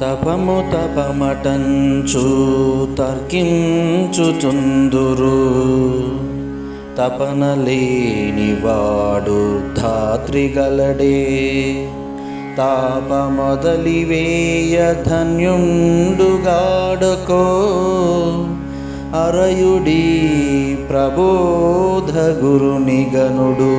తపము తపమటంచు తర్కించుచుందురు. తపన లేనివాడు ధాత్రిగలడే తాప మొదలివేయ ధన్యుండుగాడకో అరయుడి ప్రబోధ గురునిగనుడు.